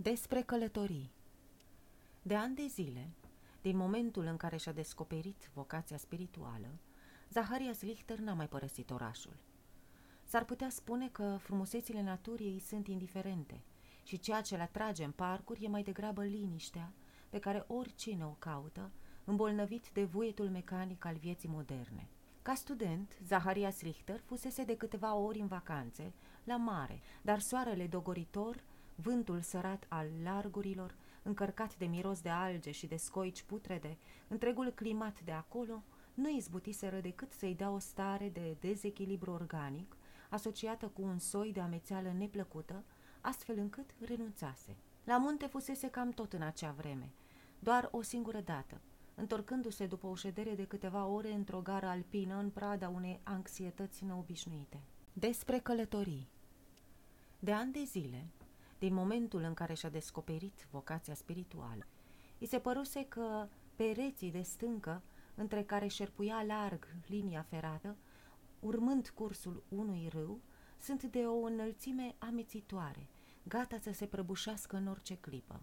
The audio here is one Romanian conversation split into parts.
Despre călătorii De ani de zile, din momentul în care și-a descoperit vocația spirituală, Zaharias Lichter n-a mai părăsit orașul. S-ar putea spune că frumusețile naturii îi sunt indiferente și ceea ce le atrage în parcuri e mai degrabă liniștea pe care oricine o caută, îmbolnăvit de vuietul mecanic al vieții moderne. Ca student, Zaharias Richter fusese de câteva ori în vacanțe, la mare, dar soarele dogoritor vântul sărat al largurilor, încărcat de miros de alge și de scoici putrede, întregul climat de acolo, nu izbutiseră decât să-i dea o stare de dezechilibru organic, asociată cu un soi de amețeală neplăcută, astfel încât renunțase. La munte fusese cam tot în acea vreme, doar o singură dată, întorcându-se după o ședere de câteva ore într-o gară alpină în prada unei anxietăți neobișnuite. Despre călătorii De ani de zile, din momentul în care și-a descoperit vocația spirituală. I se păruse că pereții de stâncă, între care șerpuia larg linia ferată, urmând cursul unui râu, sunt de o înălțime amețitoare, gata să se prăbușească în orice clipă.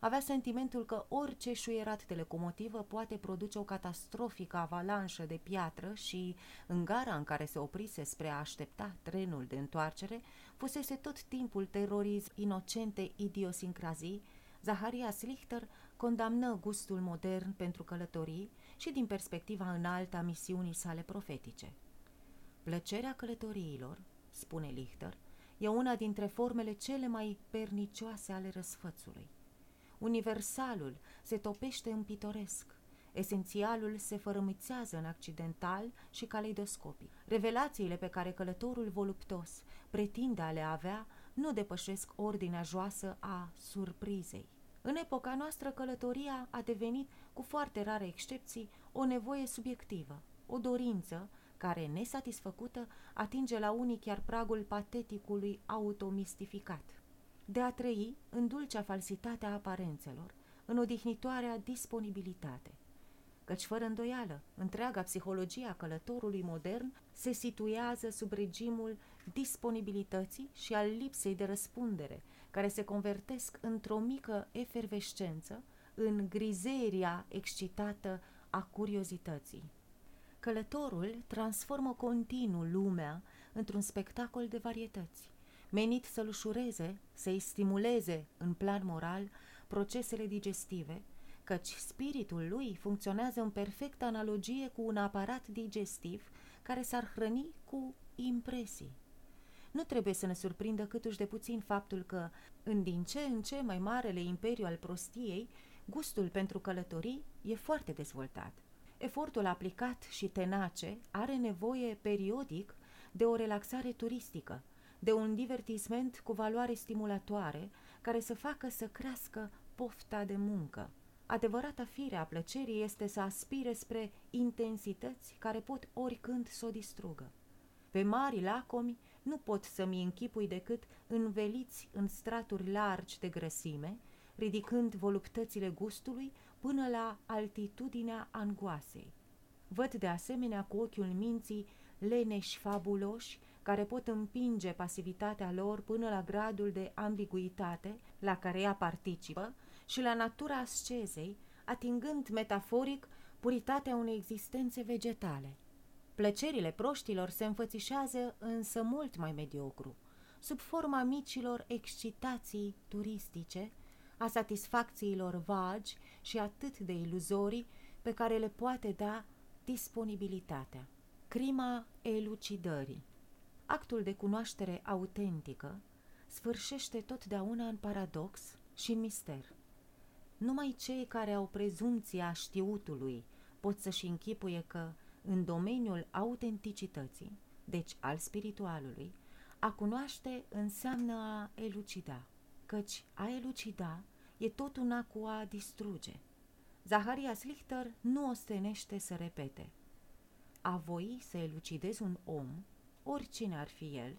Avea sentimentul că orice șuierat de locomotivă poate produce o catastrofică avalanșă de piatră și, în gara în care se oprise spre a aștepta trenul de întoarcere, fusese tot timpul terorism inocente idiosincrazii, Zaharia Slichter condamnă gustul modern pentru călătorii și din perspectiva înaltă a misiunii sale profetice. Plăcerea călătoriilor, spune Lichter, e una dintre formele cele mai pernicioase ale răsfățului. Universalul se topește în pitoresc, esențialul se fărămițează în accidental și caleidoscopic. Revelațiile pe care călătorul voluptos pretinde a le avea nu depășesc ordinea joasă a surprizei. În epoca noastră, călătoria a devenit, cu foarte rare excepții, o nevoie subiectivă, o dorință care, nesatisfăcută, atinge la unii chiar pragul pateticului automistificat de a trăi în dulcea falsitate a aparențelor, în odihnitoarea disponibilitate. Căci, fără îndoială, întreaga psihologie a călătorului modern se situează sub regimul disponibilității și al lipsei de răspundere, care se convertesc într-o mică efervescență în grizeria excitată a curiozității. Călătorul transformă continuu lumea într-un spectacol de varietăți menit să-l ușureze, să-i stimuleze în plan moral procesele digestive, căci spiritul lui funcționează în perfectă analogie cu un aparat digestiv care s-ar hrăni cu impresii. Nu trebuie să ne surprindă câtuși de puțin faptul că, în din ce în ce mai marele imperiu al prostiei, gustul pentru călătorii e foarte dezvoltat. Efortul aplicat și tenace are nevoie periodic de o relaxare turistică, de un divertisment cu valoare stimulatoare care să facă să crească pofta de muncă. Adevărata fire a plăcerii este să aspire spre intensități care pot oricând să o distrugă. Pe mari lacomi nu pot să-mi închipui decât înveliți în straturi largi de grăsime, ridicând voluptățile gustului până la altitudinea angoasei. Văd de asemenea cu ochiul minții leneși fabuloși care pot împinge pasivitatea lor până la gradul de ambiguitate la care ea participă și la natura ascezei, atingând metaforic puritatea unei existențe vegetale. Plăcerile proștilor se înfățișează însă mult mai mediocru, sub forma micilor excitații turistice, a satisfacțiilor vagi și atât de iluzorii pe care le poate da disponibilitatea. Crima elucidării Actul de cunoaștere autentică sfârșește totdeauna în paradox și în mister. Numai cei care au prezumția știutului pot să-și închipuie că, în domeniul autenticității, deci al spiritualului, a cunoaște înseamnă a elucida, căci a elucida e tot una cu a distruge. Zaharia Slichter nu ostenește să repete. A voi să elucidezi un om oricine ar fi el,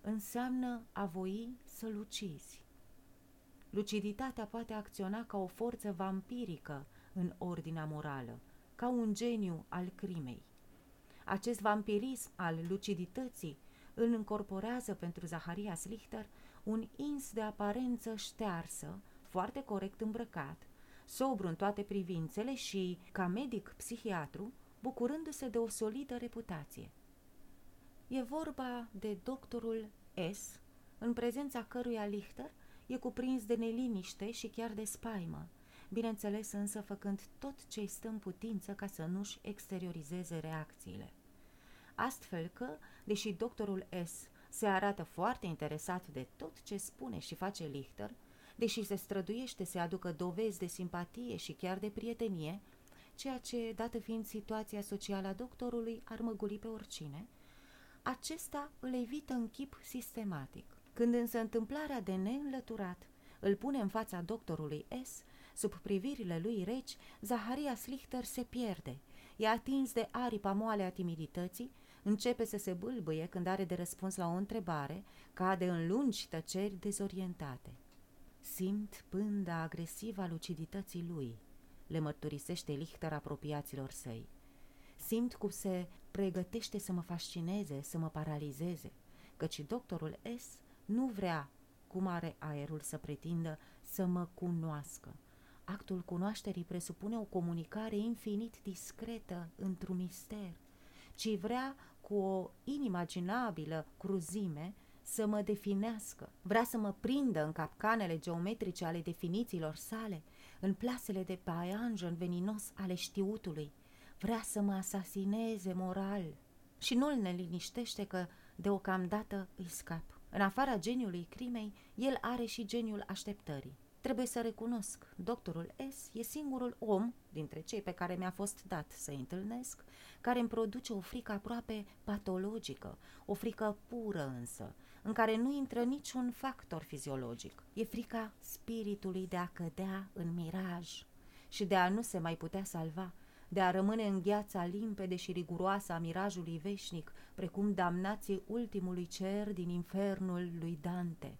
înseamnă a voi să-l ucizi. Luciditatea poate acționa ca o forță vampirică în ordinea morală, ca un geniu al crimei. Acest vampirism al lucidității îl încorporează pentru Zaharia Slichter un ins de aparență ștearsă, foarte corect îmbrăcat, sobru în toate privințele și, ca medic psihiatru, bucurându-se de o solidă reputație. E vorba de doctorul S, în prezența căruia Lichter e cuprins de neliniște și chiar de spaimă, bineînțeles însă făcând tot ce-i stă în putință ca să nu-și exteriorizeze reacțiile. Astfel că, deși doctorul S se arată foarte interesat de tot ce spune și face Lichter, deși se străduiește să aducă dovezi de simpatie și chiar de prietenie, ceea ce, dată fiind situația socială a doctorului, ar măguli pe oricine, acesta îl evită în chip sistematic. Când însă întâmplarea de neînlăturat îl pune în fața doctorului S, sub privirile lui reci, Zaharia Slichter se pierde. E atins de aripa moale a timidității, începe să se bâlbâie când are de răspuns la o întrebare, cade în lungi tăceri dezorientate. Simt pânda agresivă a lucidității lui, le mărturisește Lichter apropiaților săi. Simt cum se pregătește să mă fascineze, să mă paralizeze, căci doctorul S nu vrea, cum are aerul să pretindă, să mă cunoască. Actul cunoașterii presupune o comunicare infinit discretă într-un mister, ci vrea cu o inimaginabilă cruzime să mă definească, vrea să mă prindă în capcanele geometrice ale definițiilor sale, în plasele de paianjen veninos ale știutului, vrea să mă asasineze moral și nu-l neliniștește că deocamdată îi scap. În afara geniului crimei, el are și geniul așteptării. Trebuie să recunosc, doctorul S e singurul om dintre cei pe care mi-a fost dat să întâlnesc, care îmi produce o frică aproape patologică, o frică pură însă, în care nu intră niciun factor fiziologic. E frica spiritului de a cădea în miraj și de a nu se mai putea salva, de a rămâne în gheața limpede și riguroasă a mirajului veșnic, precum damnații ultimului cer din infernul lui Dante.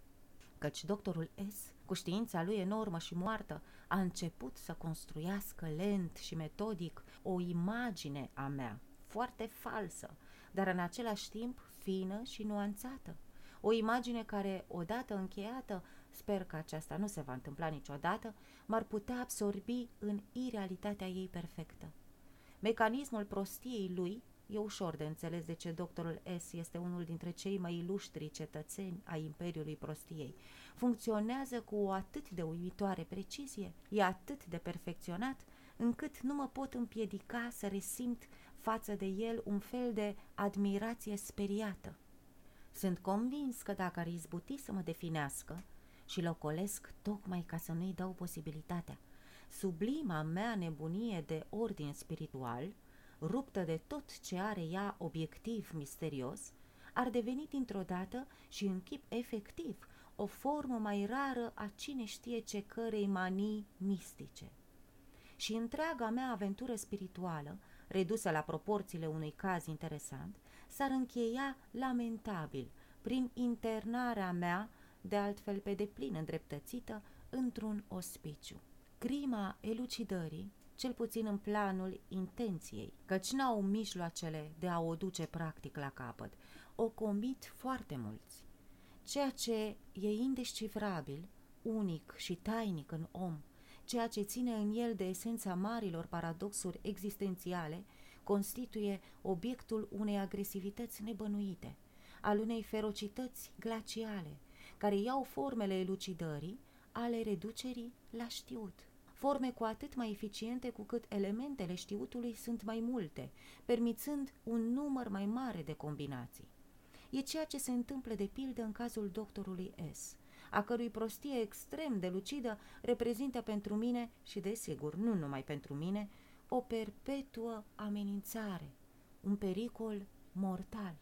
Căci doctorul S, cu știința lui enormă și moartă, a început să construiască lent și metodic o imagine a mea, foarte falsă, dar în același timp fină și nuanțată. O imagine care, odată încheiată, sper că aceasta nu se va întâmpla niciodată, m-ar putea absorbi în irealitatea ei perfectă. Mecanismul prostiei lui e ușor de înțeles de ce doctorul S este unul dintre cei mai iluștri cetățeni ai Imperiului Prostiei. Funcționează cu o atât de uimitoare precizie, e atât de perfecționat, încât nu mă pot împiedica să resimt față de el un fel de admirație speriată. Sunt convins că dacă ar izbuti să mă definească și locolesc tocmai ca să nu-i dau posibilitatea, sublima mea nebunie de ordin spiritual, ruptă de tot ce are ea obiectiv misterios, ar deveni dintr-o dată și în chip efectiv o formă mai rară a cine știe ce cărei manii mistice. Și întreaga mea aventură spirituală, redusă la proporțiile unui caz interesant, s-ar încheia lamentabil prin internarea mea, de altfel pe deplin îndreptățită, într-un ospiciu. Crima elucidării, cel puțin în planul intenției, căci n-au mijloacele de a o duce practic la capăt, o comit foarte mulți. Ceea ce e indescifrabil, unic și tainic în om, ceea ce ține în el de esența marilor paradoxuri existențiale, constituie obiectul unei agresivități nebănuite, al unei ferocități glaciale, care iau formele elucidării, ale reducerii la știut. Forme cu atât mai eficiente cu cât elementele știutului sunt mai multe, permițând un număr mai mare de combinații. E ceea ce se întâmplă de pildă în cazul doctorului S, a cărui prostie extrem de lucidă reprezintă pentru mine, și desigur nu numai pentru mine, o perpetuă amenințare, un pericol mortal.